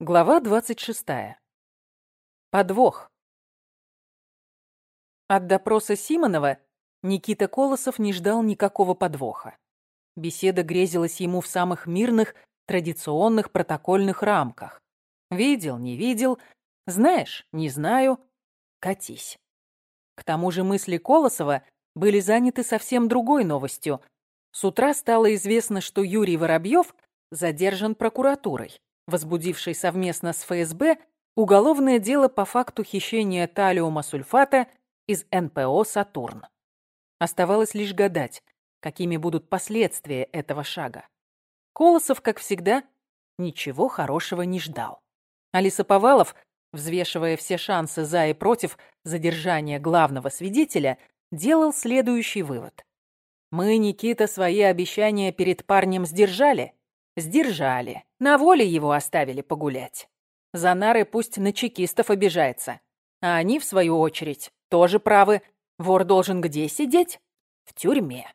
Глава 26. Подвох. От допроса Симонова Никита Колосов не ждал никакого подвоха. Беседа грезилась ему в самых мирных, традиционных протокольных рамках. Видел, не видел, знаешь, не знаю, катись. К тому же мысли Колосова были заняты совсем другой новостью. С утра стало известно, что Юрий Воробьев задержан прокуратурой возбудивший совместно с ФСБ уголовное дело по факту хищения талиума сульфата из НПО «Сатурн». Оставалось лишь гадать, какими будут последствия этого шага. Колосов, как всегда, ничего хорошего не ждал. Алиса Повалов, взвешивая все шансы за и против задержания главного свидетеля, делал следующий вывод. «Мы, Никита, свои обещания перед парнем сдержали?» Сдержали. На воле его оставили погулять. За нары пусть на чекистов обижается. А они, в свою очередь, тоже правы. Вор должен где сидеть? В тюрьме.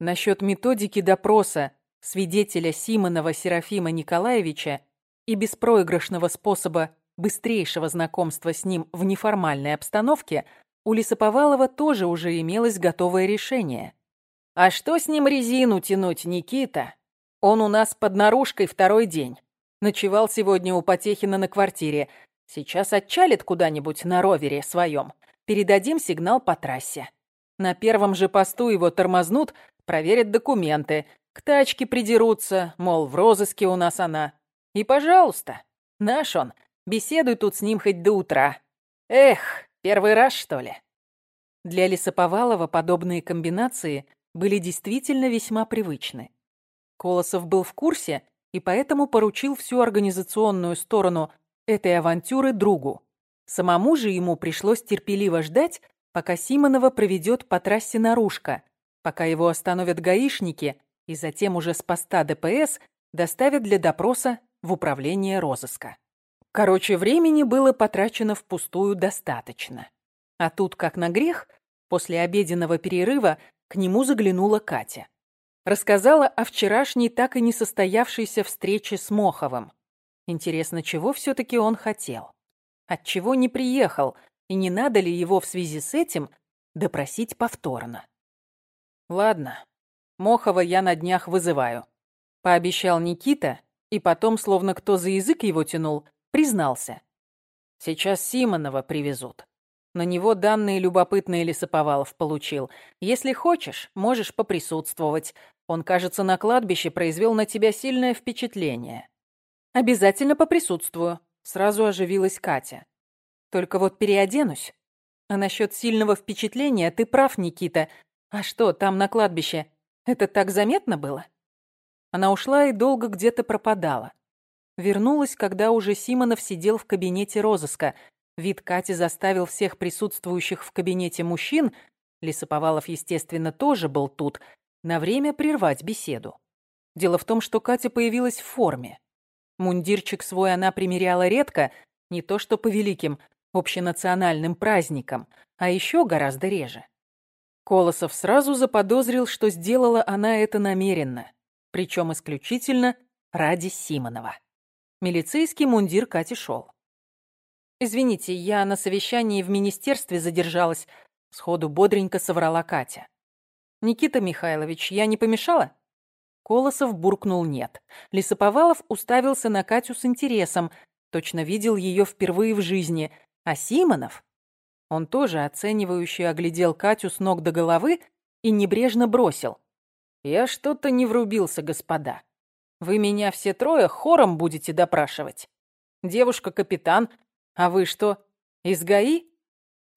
Насчет методики допроса свидетеля Симонова Серафима Николаевича и беспроигрышного способа быстрейшего знакомства с ним в неформальной обстановке у Лисоповалова тоже уже имелось готовое решение. «А что с ним резину тянуть, Никита?» Он у нас под наружкой второй день. Ночевал сегодня у Потехина на квартире. Сейчас отчалит куда-нибудь на ровере своем. Передадим сигнал по трассе. На первом же посту его тормознут, проверят документы. К тачке придерутся, мол, в розыске у нас она. И, пожалуйста, наш он. Беседуй тут с ним хоть до утра. Эх, первый раз, что ли? Для Лесоповалова подобные комбинации были действительно весьма привычны. Колосов был в курсе и поэтому поручил всю организационную сторону этой авантюры другу. Самому же ему пришлось терпеливо ждать, пока Симонова проведет по трассе наружка, пока его остановят гаишники и затем уже с поста ДПС доставят для допроса в управление розыска. Короче, времени было потрачено впустую достаточно. А тут, как на грех, после обеденного перерыва к нему заглянула Катя рассказала о вчерашней так и не состоявшейся встрече с Моховым. Интересно, чего все-таки он хотел? Отчего не приехал, и не надо ли его в связи с этим допросить повторно? Ладно, Мохова я на днях вызываю. Пообещал Никита, и потом, словно кто за язык его тянул, признался. Сейчас Симонова привезут. На него данные любопытные Лесоповалов получил. Если хочешь, можешь поприсутствовать. Он, кажется, на кладбище произвел на тебя сильное впечатление. Обязательно поприсутствую. Сразу оживилась Катя. Только вот переоденусь. А насчет сильного впечатления ты прав, Никита. А что, там на кладбище? Это так заметно было? Она ушла и долго где-то пропадала. Вернулась, когда уже Симонов сидел в кабинете розыска – Вид Кати заставил всех присутствующих в кабинете мужчин, Лисоповалов, естественно, тоже был тут, на время прервать беседу. Дело в том, что Катя появилась в форме. Мундирчик свой она примеряла редко, не то что по великим общенациональным праздникам, а еще гораздо реже. Колосов сразу заподозрил, что сделала она это намеренно, причем исключительно ради Симонова. Милицейский мундир Кати шел. «Извините, я на совещании в министерстве задержалась», — сходу бодренько соврала Катя. «Никита Михайлович, я не помешала?» Колосов буркнул «нет». Лисоповалов уставился на Катю с интересом, точно видел ее впервые в жизни. А Симонов? Он тоже оценивающе оглядел Катю с ног до головы и небрежно бросил. «Я что-то не врубился, господа. Вы меня все трое хором будете допрашивать. Девушка-капитан а вы что, из ГАИ?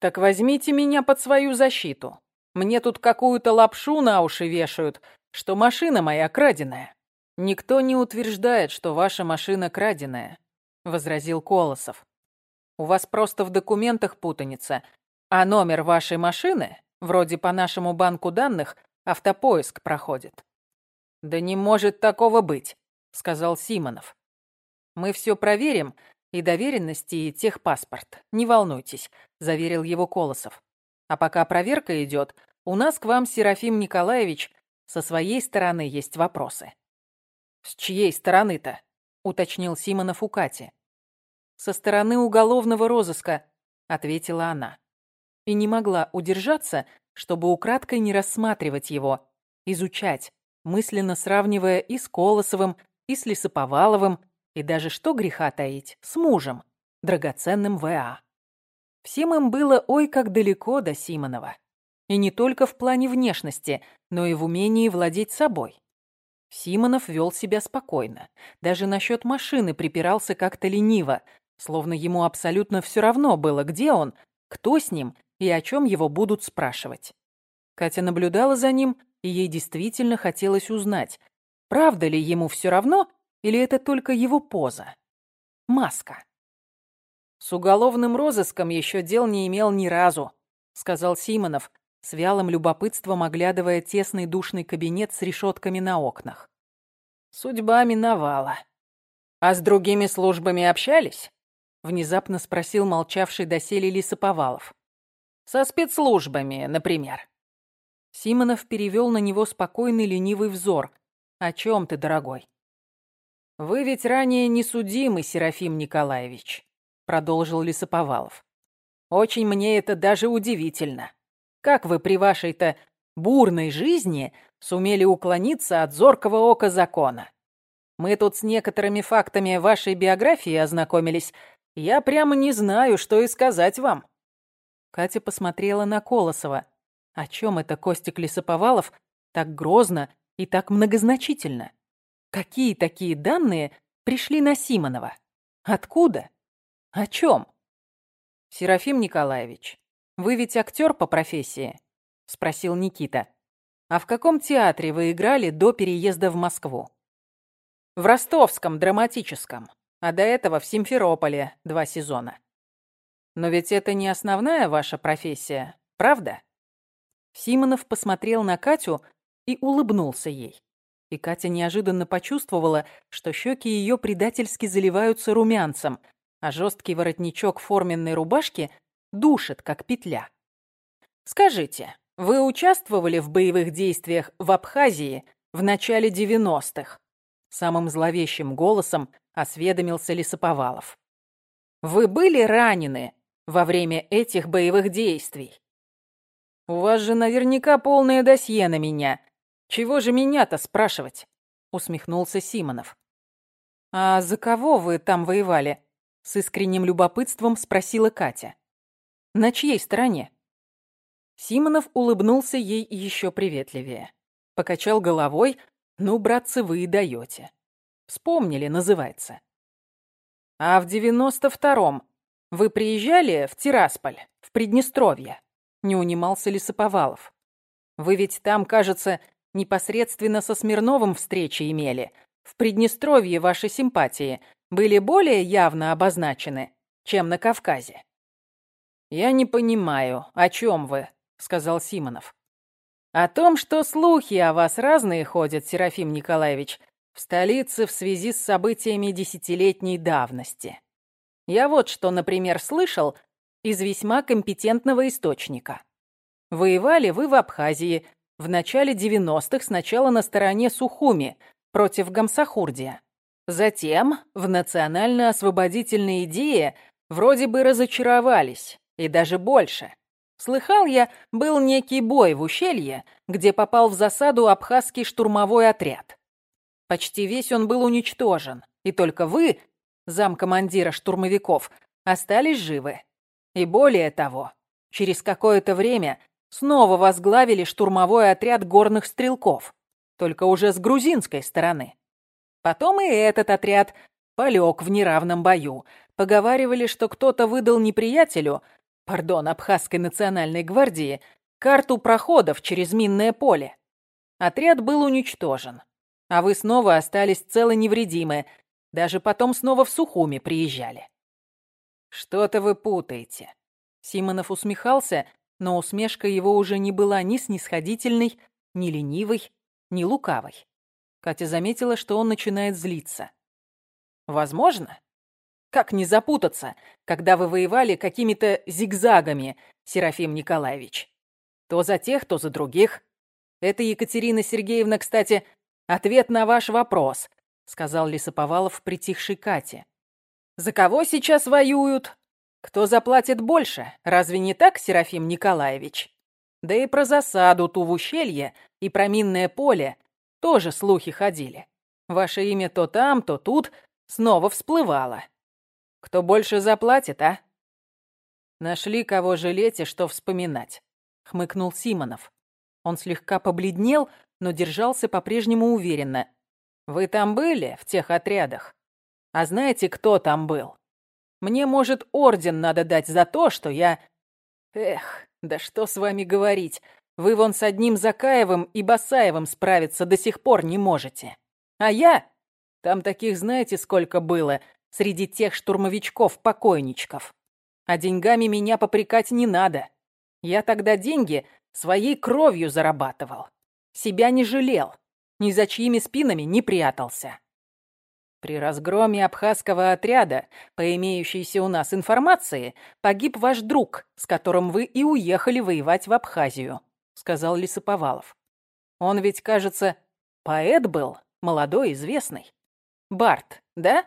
Так возьмите меня под свою защиту. Мне тут какую-то лапшу на уши вешают, что машина моя краденая. Никто не утверждает, что ваша машина краденая, возразил Колосов. У вас просто в документах путаница, а номер вашей машины, вроде по нашему банку данных, автопоиск проходит. Да не может такого быть, сказал Симонов. Мы все проверим и доверенности, и техпаспорт. Не волнуйтесь», — заверил его Колосов. «А пока проверка идет, у нас к вам, Серафим Николаевич, со своей стороны есть вопросы». «С чьей стороны-то?» — уточнил Симонов у Кати. со стороны уголовного розыска», — ответила она. И не могла удержаться, чтобы украдкой не рассматривать его, изучать, мысленно сравнивая и с Колосовым, и с Лисоповаловым, и даже, что греха таить, с мужем, драгоценным В.А. Всем им было ой как далеко до Симонова. И не только в плане внешности, но и в умении владеть собой. Симонов вел себя спокойно. Даже насчет машины припирался как-то лениво, словно ему абсолютно все равно было, где он, кто с ним и о чем его будут спрашивать. Катя наблюдала за ним, и ей действительно хотелось узнать, правда ли ему все равно или это только его поза. Маска. «С уголовным розыском еще дел не имел ни разу», — сказал Симонов, с вялым любопытством оглядывая тесный душный кабинет с решетками на окнах. Судьба миновала. «А с другими службами общались?» — внезапно спросил молчавший доселе Лисоповалов. «Со спецслужбами, например». Симонов перевел на него спокойный ленивый взор. «О чем ты, дорогой?» «Вы ведь ранее не судимы, Серафим Николаевич», — продолжил Лисоповалов. «Очень мне это даже удивительно. Как вы при вашей-то бурной жизни сумели уклониться от зоркого ока закона? Мы тут с некоторыми фактами вашей биографии ознакомились. Я прямо не знаю, что и сказать вам». Катя посмотрела на Колосова. О чем это Костик Лисоповалов так грозно и так многозначительно? Какие такие данные пришли на Симонова? Откуда? О чем? Серафим Николаевич, «Вы ведь актер по профессии?» — спросил Никита. «А в каком театре вы играли до переезда в Москву?» «В ростовском драматическом, а до этого в Симферополе два сезона». «Но ведь это не основная ваша профессия, правда?» Симонов посмотрел на Катю и улыбнулся ей. И Катя неожиданно почувствовала, что щеки ее предательски заливаются румянцем, а жесткий воротничок форменной рубашки душит, как петля. Скажите, вы участвовали в боевых действиях в Абхазии в начале 90-х? Самым зловещим голосом осведомился Лисоповалов. Вы были ранены во время этих боевых действий? У вас же наверняка полное досье на меня. Чего же меня-то спрашивать? Усмехнулся Симонов. А за кого вы там воевали? С искренним любопытством спросила Катя. На чьей стороне?» Симонов улыбнулся ей еще приветливее. Покачал головой. «Ну, братцы, вы и даете. Вспомнили, называется». «А в девяносто втором вы приезжали в Тирасполь, в Приднестровье?» Не унимался Лисоповалов. «Вы ведь там, кажется, непосредственно со Смирновым встречи имели. В Приднестровье ваши симпатии были более явно обозначены, чем на Кавказе». «Я не понимаю, о чем вы», — сказал Симонов. «О том, что слухи о вас разные ходят, Серафим Николаевич, в столице в связи с событиями десятилетней давности. Я вот что, например, слышал из весьма компетентного источника. Воевали вы в Абхазии в начале 90-х сначала на стороне Сухуми против Гамсахурдия. Затем в национально-освободительной идее вроде бы разочаровались и даже больше. Слыхал я, был некий бой в ущелье, где попал в засаду абхазский штурмовой отряд. Почти весь он был уничтожен, и только вы, замкомандира штурмовиков, остались живы. И более того, через какое-то время снова возглавили штурмовой отряд горных стрелков, только уже с грузинской стороны. Потом и этот отряд полег в неравном бою. Поговаривали, что кто-то выдал неприятелю пардон, Абхазской национальной гвардии, карту проходов через минное поле. Отряд был уничтожен, а вы снова остались целы невредимы, даже потом снова в Сухуми приезжали. Что-то вы путаете. Симонов усмехался, но усмешка его уже не была ни снисходительной, ни ленивой, ни лукавой. Катя заметила, что он начинает злиться. Возможно, как не запутаться, когда вы воевали какими-то зигзагами, Серафим Николаевич? То за тех, то за других. Это, Екатерина Сергеевна, кстати, ответ на ваш вопрос, сказал Лисоповалов притихшей Кате. За кого сейчас воюют? Кто заплатит больше? Разве не так, Серафим Николаевич? Да и про засаду ту в ущелье и про минное поле тоже слухи ходили. Ваше имя то там, то тут снова всплывало. Кто больше заплатит, а? Нашли кого жалеть и что вспоминать, хмыкнул Симонов. Он слегка побледнел, но держался по-прежнему уверенно. Вы там были, в тех отрядах? А знаете, кто там был? Мне, может, орден надо дать за то, что я... Эх, да что с вами говорить. Вы вон с одним Закаевым и Басаевым справиться до сих пор не можете. А я... Там таких знаете сколько было среди тех штурмовичков-покойничков. А деньгами меня попрекать не надо. Я тогда деньги своей кровью зарабатывал. Себя не жалел. Ни за чьими спинами не прятался. При разгроме абхазского отряда, по имеющейся у нас информации, погиб ваш друг, с которым вы и уехали воевать в Абхазию», — сказал Лисоповалов. «Он ведь, кажется, поэт был, молодой, известный. Барт, да?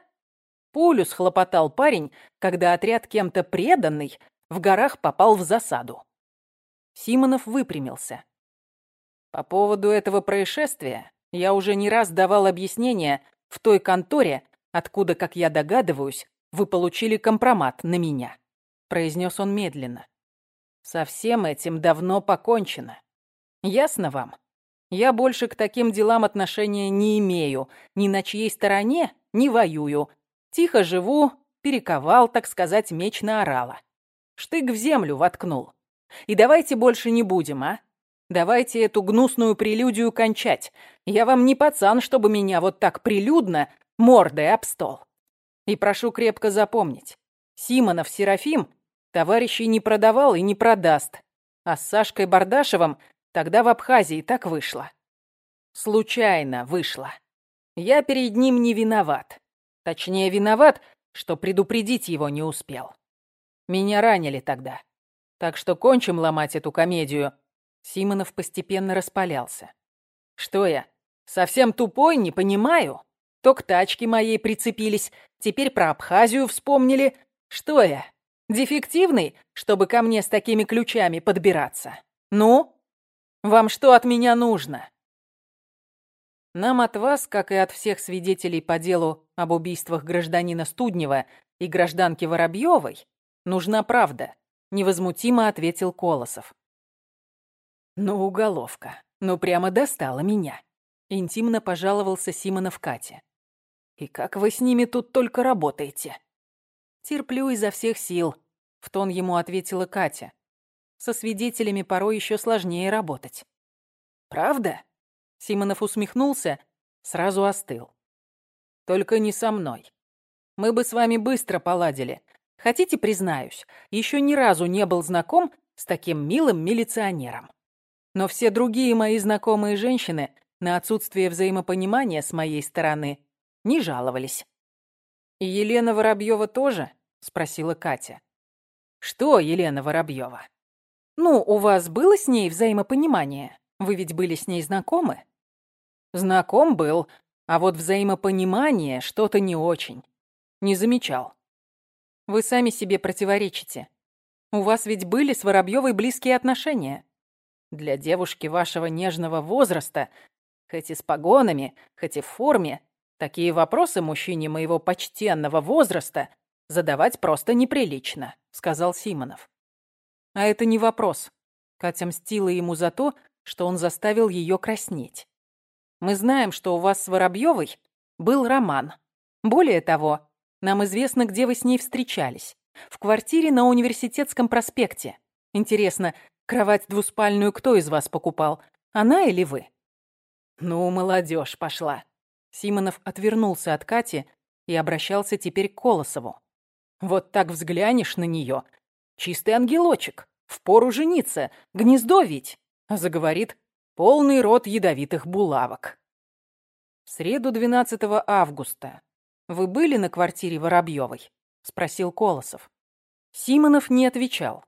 Пулю схлопотал парень, когда отряд кем-то преданный в горах попал в засаду». Симонов выпрямился. «По поводу этого происшествия я уже не раз давал объяснение в той конторе, откуда, как я догадываюсь, вы получили компромат на меня», — произнес он медленно. «Со всем этим давно покончено. Ясно вам? Я больше к таким делам отношения не имею, ни на чьей стороне не воюю. Тихо живу, перековал, так сказать, меч на орала. Штык в землю воткнул. И давайте больше не будем, а? Давайте эту гнусную прелюдию кончать. Я вам не пацан, чтобы меня вот так прилюдно мордой об стол. И прошу крепко запомнить. Симонов Серафим товарищей не продавал и не продаст. А с Сашкой Бардашевым тогда в Абхазии так вышло. Случайно вышло. Я перед ним не виноват. Точнее, виноват, что предупредить его не успел. Меня ранили тогда. Так что кончим ломать эту комедию Симонов постепенно распалялся. «Что я, совсем тупой, не понимаю? То к тачке моей прицепились, теперь про Абхазию вспомнили. Что я, дефективный, чтобы ко мне с такими ключами подбираться? Ну? Вам что от меня нужно?» Нам от вас, как и от всех свидетелей по делу об убийствах гражданина Студнева и гражданки Воробьевой, нужна правда, невозмутимо ответил Колосов. «Ну, уголовка, ну прямо достала меня», — интимно пожаловался Симонов Кате. «И как вы с ними тут только работаете?» «Терплю изо всех сил», — в тон ему ответила Катя. «Со свидетелями порой еще сложнее работать». «Правда?» — Симонов усмехнулся, сразу остыл. «Только не со мной. Мы бы с вами быстро поладили. Хотите, признаюсь, еще ни разу не был знаком с таким милым милиционером. Но все другие мои знакомые женщины на отсутствие взаимопонимания с моей стороны не жаловались. «И Елена Воробьева тоже?» — спросила Катя. «Что Елена Воробьева?» «Ну, у вас было с ней взаимопонимание? Вы ведь были с ней знакомы?» «Знаком был, а вот взаимопонимание что-то не очень. Не замечал». «Вы сами себе противоречите. У вас ведь были с Воробьевой близкие отношения. Для девушки вашего нежного возраста, хоть и с погонами, хоть и в форме, такие вопросы мужчине моего почтенного возраста задавать просто неприлично», — сказал Симонов. «А это не вопрос». Катя мстила ему за то, что он заставил ее краснеть. «Мы знаем, что у вас с Воробьевой был роман. Более того, нам известно, где вы с ней встречались. В квартире на Университетском проспекте. Интересно, Кровать двуспальную кто из вас покупал? Она или вы? Ну, молодежь пошла. Симонов отвернулся от Кати и обращался теперь к Колосову. Вот так взглянешь на нее. Чистый ангелочек. Впору жениться, гнездо ведь. А заговорит полный рот ядовитых булавок. В среду 12 августа вы были на квартире Воробьевой? Спросил Колосов. Симонов не отвечал.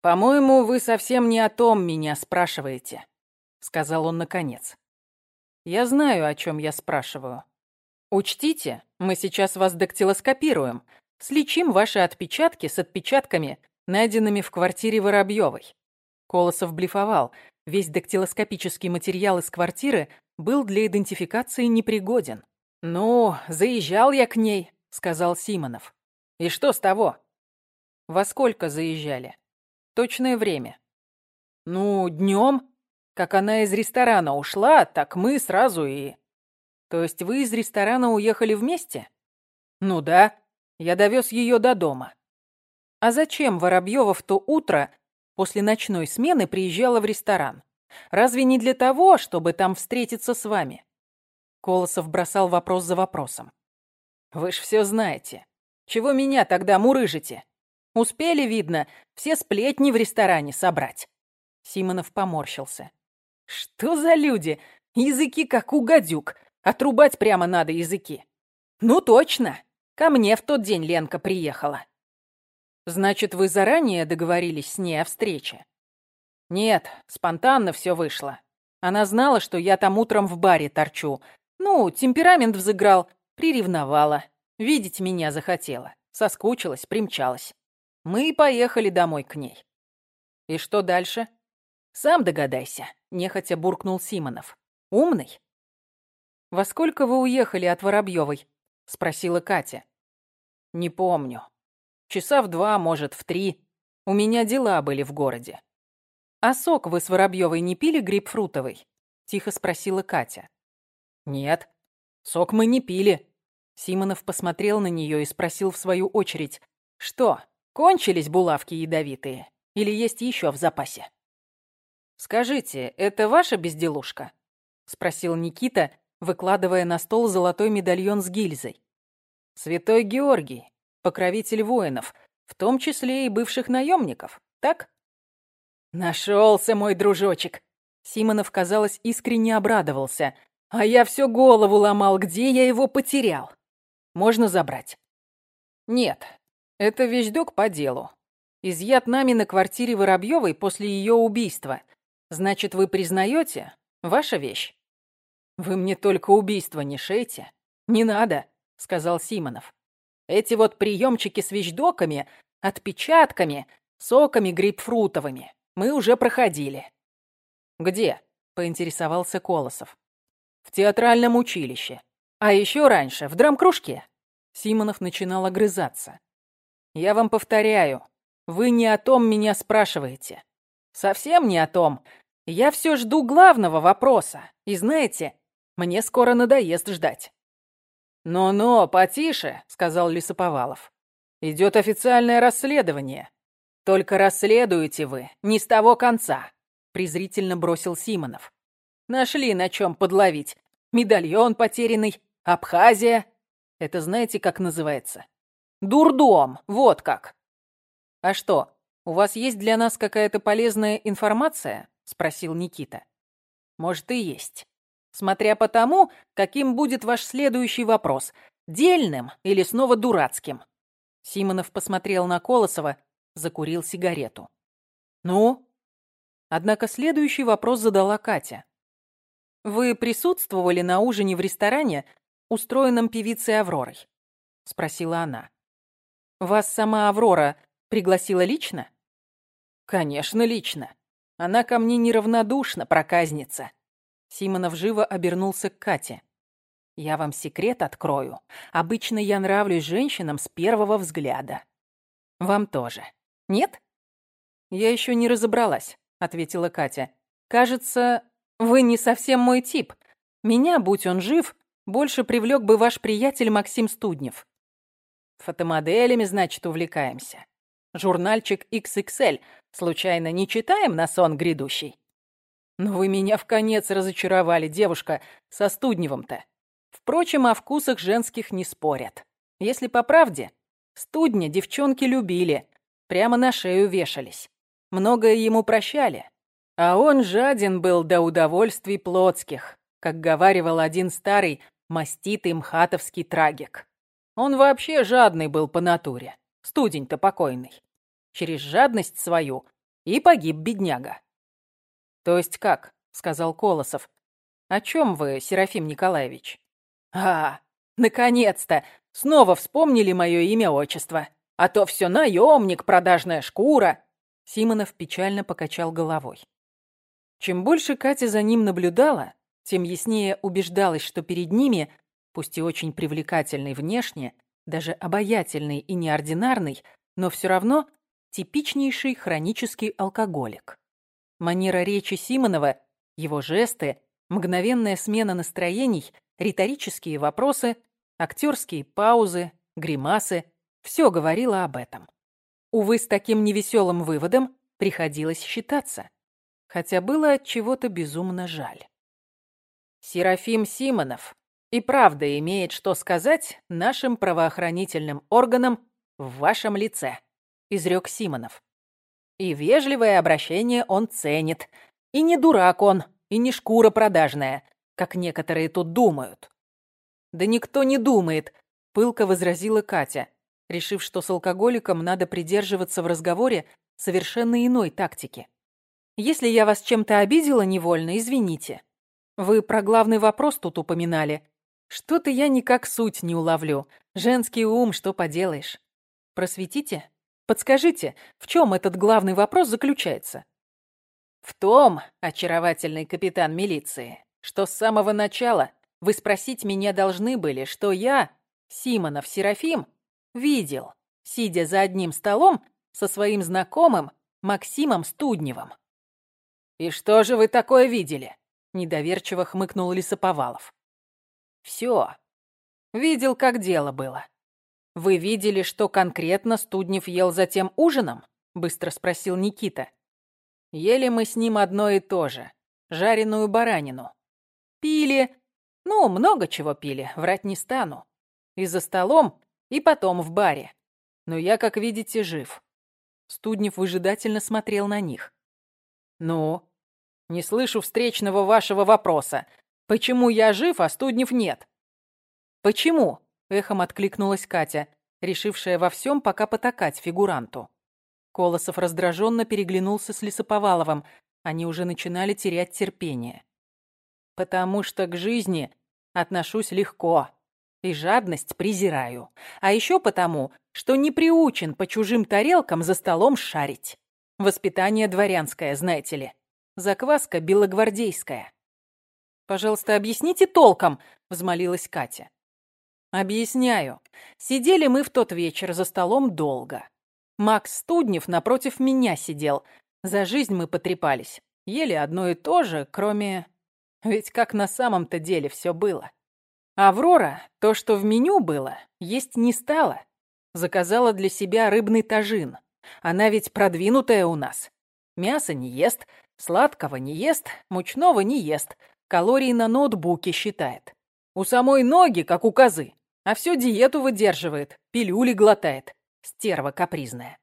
«По-моему, вы совсем не о том меня спрашиваете», — сказал он наконец. «Я знаю, о чем я спрашиваю. Учтите, мы сейчас вас дактилоскопируем. Сличим ваши отпечатки с отпечатками, найденными в квартире Воробьевой. Колосов блефовал. Весь дактилоскопический материал из квартиры был для идентификации непригоден. «Ну, заезжал я к ней», — сказал Симонов. «И что с того?» «Во сколько заезжали?» «Точное время». «Ну, днем. Как она из ресторана ушла, так мы сразу и...» «То есть вы из ресторана уехали вместе?» «Ну да. Я довез ее до дома». «А зачем Воробьева в то утро после ночной смены приезжала в ресторан? Разве не для того, чтобы там встретиться с вами?» Колосов бросал вопрос за вопросом. «Вы ж все знаете. Чего меня тогда мурыжите? Успели, видно, все сплетни в ресторане собрать». Симонов поморщился. «Что за люди? Языки как у гадюк. Отрубать прямо надо языки. Ну точно. Ко мне в тот день Ленка приехала». «Значит, вы заранее договорились с ней о встрече?» «Нет, спонтанно все вышло. Она знала, что я там утром в баре торчу. Ну, темперамент взыграл, приревновала. Видеть меня захотела. Соскучилась, примчалась. Мы поехали домой к ней. И что дальше? Сам догадайся, нехотя буркнул Симонов. Умный? Во сколько вы уехали от Воробьевой? Спросила Катя. Не помню. Часа в два, может, в три. У меня дела были в городе. «А сок вы с Воробьевой не пили грейпфрутовый?» — тихо спросила Катя. «Нет, сок мы не пили». Симонов посмотрел на нее и спросил в свою очередь. «Что, кончились булавки ядовитые? Или есть еще в запасе?» «Скажите, это ваша безделушка?» — спросил Никита, выкладывая на стол золотой медальон с гильзой. «Святой Георгий, покровитель воинов, в том числе и бывших наемников, так?» «Нашелся мой дружочек!» Симонов, казалось, искренне обрадовался. «А я всю голову ломал, где я его потерял. Можно забрать?» «Нет, это вещдок по делу. Изъят нами на квартире Воробьевой после ее убийства. Значит, вы признаете? Ваша вещь?» «Вы мне только убийство не шейте. Не надо», — сказал Симонов. «Эти вот приемчики с вещдоками, отпечатками, соками грейпфрутовыми мы уже проходили». «Где?» — поинтересовался Колосов. «В театральном училище. А еще раньше, в драмкружке». Симонов начинал огрызаться. «Я вам повторяю, вы не о том меня спрашиваете. Совсем не о том. Я все жду главного вопроса. И знаете, мне скоро надоест ждать». «Но-но, потише», — сказал Лисоповалов. «Идет официальное расследование. «Только расследуете вы не с того конца», — презрительно бросил Симонов. «Нашли на чем подловить. Медальон потерянный, Абхазия. Это знаете, как называется? Дурдом, вот как». «А что, у вас есть для нас какая-то полезная информация?» — спросил Никита. «Может, и есть. Смотря по тому, каким будет ваш следующий вопрос. Дельным или снова дурацким?» Симонов посмотрел на Колосова, закурил сигарету. «Ну?» Однако следующий вопрос задала Катя. «Вы присутствовали на ужине в ресторане, устроенном певицей Авророй?» — спросила она. «Вас сама Аврора пригласила лично?» «Конечно, лично. Она ко мне неравнодушна, проказница». Симонов живо обернулся к Кате. «Я вам секрет открою. Обычно я нравлюсь женщинам с первого взгляда. Вам тоже. Нет? Я еще не разобралась, ответила Катя. Кажется, вы не совсем мой тип. Меня, будь он жив, больше привлек бы ваш приятель Максим Студнев. Фотомоделями, значит, увлекаемся. Журнальчик XXL случайно не читаем на сон грядущий? Но вы меня в конец разочаровали, девушка, со Студневым-то. Впрочем, о вкусах женских не спорят. Если по правде, Студня девчонки любили, прямо на шею вешались. Многое ему прощали. А он жаден был до удовольствий плотских, как говаривал один старый, маститый мхатовский трагик. Он вообще жадный был по натуре, студень-то покойный. Через жадность свою и погиб бедняга. «То есть как?» — сказал Колосов. «О чем вы, Серафим Николаевич?» «А, Наконец-то! Снова вспомнили мое имя-отчество. А то все наемник, продажная шкура. Симонов печально покачал головой. Чем больше Катя за ним наблюдала, тем яснее убеждалась, что перед ними, пусть и очень привлекательный внешне, даже обаятельный и неординарный, но все равно типичнейший хронический алкоголик. Манера речи Симонова, его жесты, мгновенная смена настроений, риторические вопросы, актерские паузы, гримасы — все говорило об этом. Увы, с таким невеселым выводом приходилось считаться. Хотя было от чего-то безумно жаль. Серафим Симонов и правда имеет что сказать нашим правоохранительным органам в вашем лице, изрек Симонов. И вежливое обращение он ценит. И не дурак он, и не шкура продажная, как некоторые тут думают. Да никто не думает, пылко возразила Катя, решив, что с алкоголиком надо придерживаться в разговоре совершенно иной тактики. Если я вас чем-то обидела невольно, извините. Вы про главный вопрос тут упоминали. Что-то я никак суть не уловлю. Женский ум, что поделаешь. Просветите? Подскажите, в чем этот главный вопрос заключается? В том, очаровательный капитан милиции, что с самого начала вы спросить меня должны были, что я, Симонов Серафим, видел, сидя за одним столом со своим знакомым Максимом Студневым. «И что же вы такое видели?» — недоверчиво хмыкнул Лисоповалов. «Все. Видел, как дело было. Вы видели, что конкретно Студнев ел за тем ужином?» — быстро спросил Никита. «Ели мы с ним одно и то же. Жареную баранину. Пили. Ну, много чего пили, врать не стану. И за столом, и потом в баре. Но я, как видите, жив». Студнев выжидательно смотрел на них. «Ну, не слышу встречного вашего вопроса. Почему я жив, а Студнев нет?» «Почему?» — эхом откликнулась Катя, решившая во всем пока потакать фигуранту. Колосов раздраженно переглянулся с Лисоповаловым. Они уже начинали терять терпение. «Потому что к жизни отношусь легко и жадность презираю. А еще потому, что не приучен по чужим тарелкам за столом шарить. Воспитание дворянское, знаете ли. Закваска белогвардейская. «Пожалуйста, объясните толком», — взмолилась Катя. «Объясняю. Сидели мы в тот вечер за столом долго. Макс Студнев напротив меня сидел. За жизнь мы потрепались. Ели одно и то же, кроме... Ведь как на самом-то деле все было. Аврора, то, что в меню было, есть не стала. Заказала для себя рыбный тажин. Она ведь продвинутая у нас. Мясо не ест, Сладкого не ест, мучного не ест, калории на ноутбуке считает. У самой ноги, как у козы, а все диету выдерживает, пилюли глотает. Стерва капризная.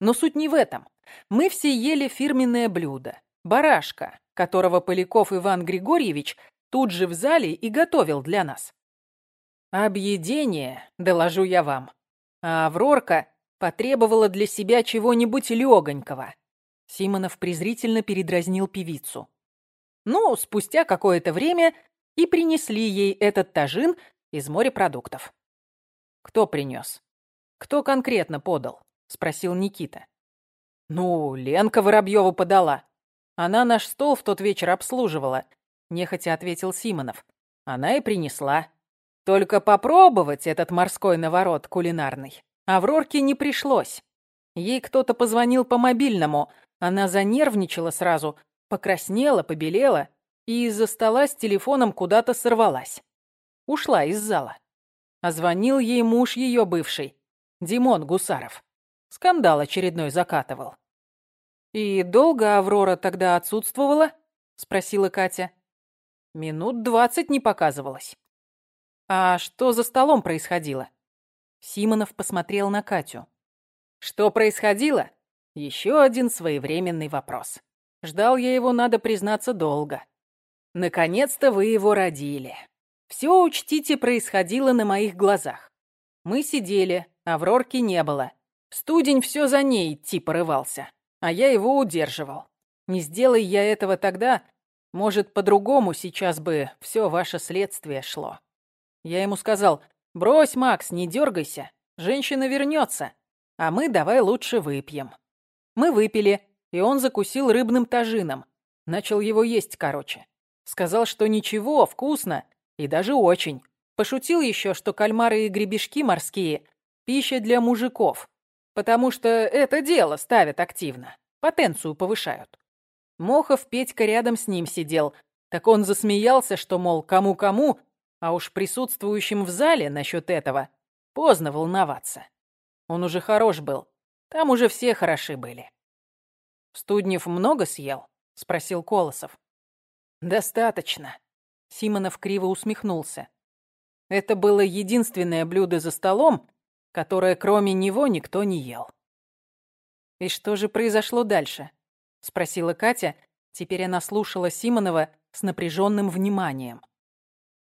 Но суть не в этом. Мы все ели фирменное блюдо. Барашка, которого Поляков Иван Григорьевич тут же в зале и готовил для нас. Объедение, доложу я вам. А Аврорка потребовала для себя чего-нибудь легонького, Симонов презрительно передразнил певицу. Ну, спустя какое-то время и принесли ей этот тажин из морепродуктов. «Кто принес? Кто конкретно подал?» — спросил Никита. «Ну, Ленка Воробьева подала. Она наш стол в тот вечер обслуживала», — нехотя ответил Симонов. «Она и принесла. Только попробовать этот морской наворот кулинарный Аврорке не пришлось. Ей кто-то позвонил по мобильному — она занервничала сразу, покраснела, побелела и из-за стола с телефоном куда-то сорвалась. Ушла из зала. А звонил ей муж ее бывший, Димон Гусаров. Скандал очередной закатывал. «И долго Аврора тогда отсутствовала?» — спросила Катя. «Минут двадцать не показывалась». «А что за столом происходило?» Симонов посмотрел на Катю. «Что происходило? Еще один своевременный вопрос. Ждал я его, надо признаться, долго. Наконец-то вы его родили. Все, учтите, происходило на моих глазах. Мы сидели, Аврорки не было. Студень все за ней идти порывался, а я его удерживал. Не сделай я этого тогда, может, по-другому сейчас бы все ваше следствие шло. Я ему сказал, брось, Макс, не дергайся, женщина вернется, а мы давай лучше выпьем. Мы выпили, и он закусил рыбным тажином. Начал его есть, короче. Сказал, что ничего, вкусно, и даже очень. Пошутил еще, что кальмары и гребешки морские – пища для мужиков, потому что это дело ставят активно, потенцию повышают. Мохов Петька рядом с ним сидел, так он засмеялся, что, мол, кому-кому, а уж присутствующим в зале насчет этого поздно волноваться. Он уже хорош был, там уже все хороши были. «Студнев много съел?» — спросил Колосов. «Достаточно». Симонов криво усмехнулся. Это было единственное блюдо за столом, которое кроме него никто не ел. «И что же произошло дальше?» — спросила Катя. Теперь она слушала Симонова с напряженным вниманием.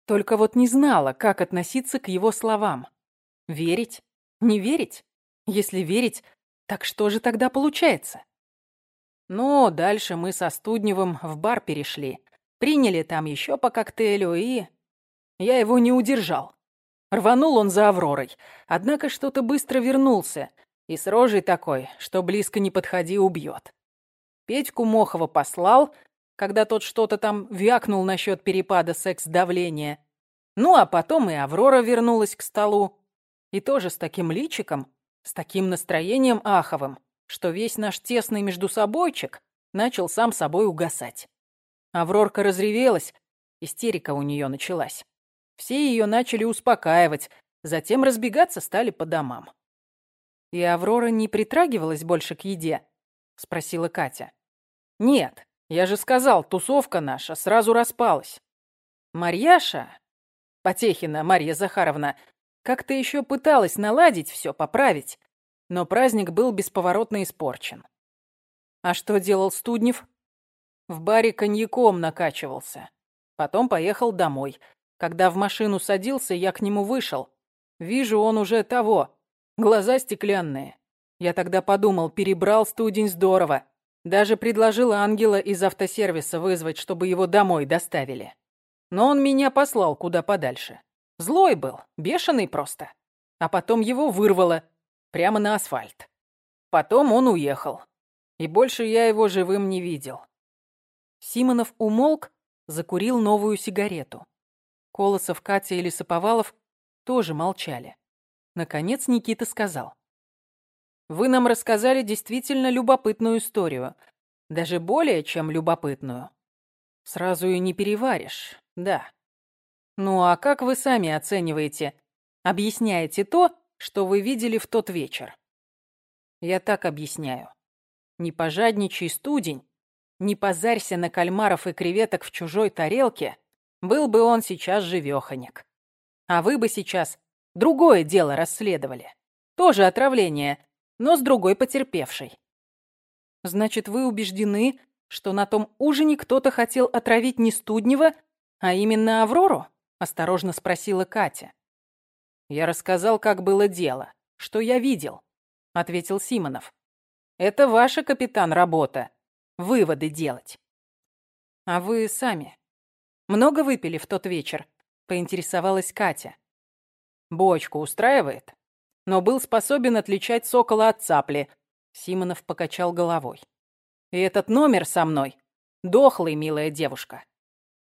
Только вот не знала, как относиться к его словам. Верить? Не верить? Если верить, так что же тогда получается? Ну, дальше мы со Студневым в бар перешли. Приняли там еще по коктейлю и... Я его не удержал. Рванул он за Авророй, однако что-то быстро вернулся. И с рожей такой, что близко не подходи, убьет. Петьку Мохова послал, когда тот что-то там вякнул насчет перепада секс-давления. Ну, а потом и Аврора вернулась к столу. И тоже с таким личиком, с таким настроением аховым, что весь наш тесный междусобойчик начал сам собой угасать. Аврорка разревелась, истерика у нее началась. Все ее начали успокаивать, затем разбегаться стали по домам. «И Аврора не притрагивалась больше к еде?» — спросила Катя. «Нет, я же сказал, тусовка наша сразу распалась. Марьяша, Потехина Марья Захаровна, как-то еще пыталась наладить все, поправить, но праздник был бесповоротно испорчен. А что делал Студнев? В баре коньяком накачивался. Потом поехал домой. Когда в машину садился, я к нему вышел. Вижу, он уже того. Глаза стеклянные. Я тогда подумал, перебрал студень здорово. Даже предложил ангела из автосервиса вызвать, чтобы его домой доставили. Но он меня послал куда подальше. Злой был, бешеный просто. А потом его вырвало прямо на асфальт. Потом он уехал. И больше я его живым не видел. Симонов умолк, закурил новую сигарету. Колосов, Катя и Лисоповалов тоже молчали. Наконец Никита сказал. «Вы нам рассказали действительно любопытную историю. Даже более чем любопытную. Сразу и не переваришь, да. Ну а как вы сами оцениваете, объясняете то, что вы видели в тот вечер? Я так объясняю. Не пожадничай, студень, не позарься на кальмаров и креветок в чужой тарелке, был бы он сейчас живёхонек. А вы бы сейчас другое дело расследовали. Тоже отравление, но с другой потерпевшей. Значит, вы убеждены, что на том ужине кто-то хотел отравить не Студнева, а именно Аврору? Осторожно спросила Катя. Я рассказал, как было дело, что я видел, ответил Симонов. Это ваша, капитан, работа. Выводы делать. А вы сами много выпили в тот вечер? Поинтересовалась Катя. Бочку устраивает? Но был способен отличать сокола от цапли. Симонов покачал головой. И этот номер со мной. Дохлый, милая девушка.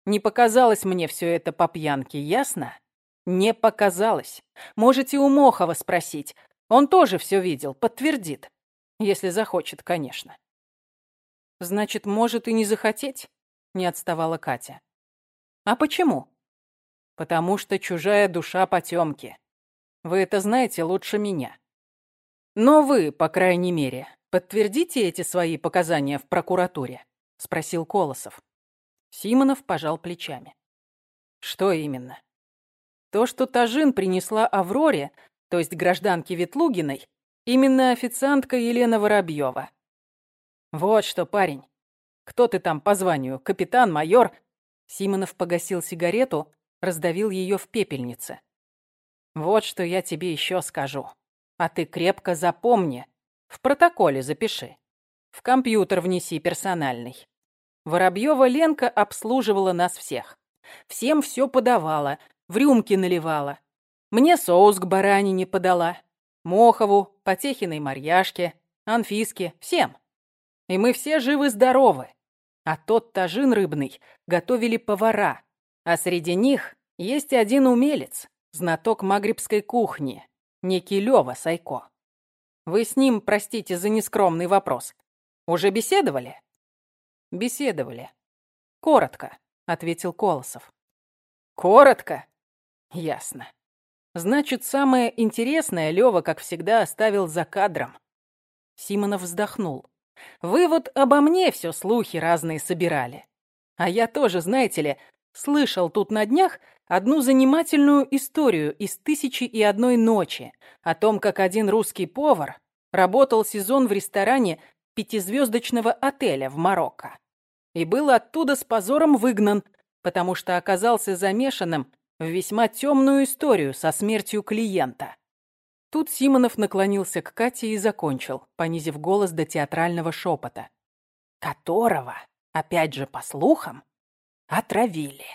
Не показалось мне все это по пьянке, ясно? Не показалось. Можете у Мохова спросить. Он тоже все видел, подтвердит. Если захочет, конечно. Значит, может и не захотеть? Не отставала Катя. А почему? Потому что чужая душа потемки. Вы это знаете лучше меня. Но вы, по крайней мере, подтвердите эти свои показания в прокуратуре? Спросил Колосов. Симонов пожал плечами. Что именно? То, что Тажин принесла Авроре, то есть гражданке Ветлугиной, именно официантка Елена Воробьева. Вот что, парень. Кто ты там по званию? Капитан, майор? Симонов погасил сигарету, раздавил ее в пепельнице. Вот что я тебе еще скажу. А ты крепко запомни. В протоколе запиши. В компьютер внеси персональный. Воробьева Ленка обслуживала нас всех. Всем все подавала, в рюмки наливала. Мне соус к баранине подала. Мохову, Потехиной Марьяшке, Анфиске, всем. И мы все живы-здоровы. А тот тажин рыбный готовили повара. А среди них есть один умелец, знаток магрибской кухни, некий Лёва Сайко. Вы с ним, простите за нескромный вопрос, уже беседовали? Беседовали. Коротко, ответил Колосов. Коротко? Ясно. Значит, самое интересное Лёва, как всегда, оставил за кадром. Симонов вздохнул. Вы вот обо мне все слухи разные собирали. А я тоже, знаете ли, слышал тут на днях одну занимательную историю из «Тысячи и одной ночи» о том, как один русский повар работал сезон в ресторане пятизвездочного отеля в Марокко и был оттуда с позором выгнан, потому что оказался замешанным в весьма темную историю со смертью клиента. Тут Симонов наклонился к Кате и закончил, понизив голос до театрального шепота. Которого, опять же по слухам, отравили.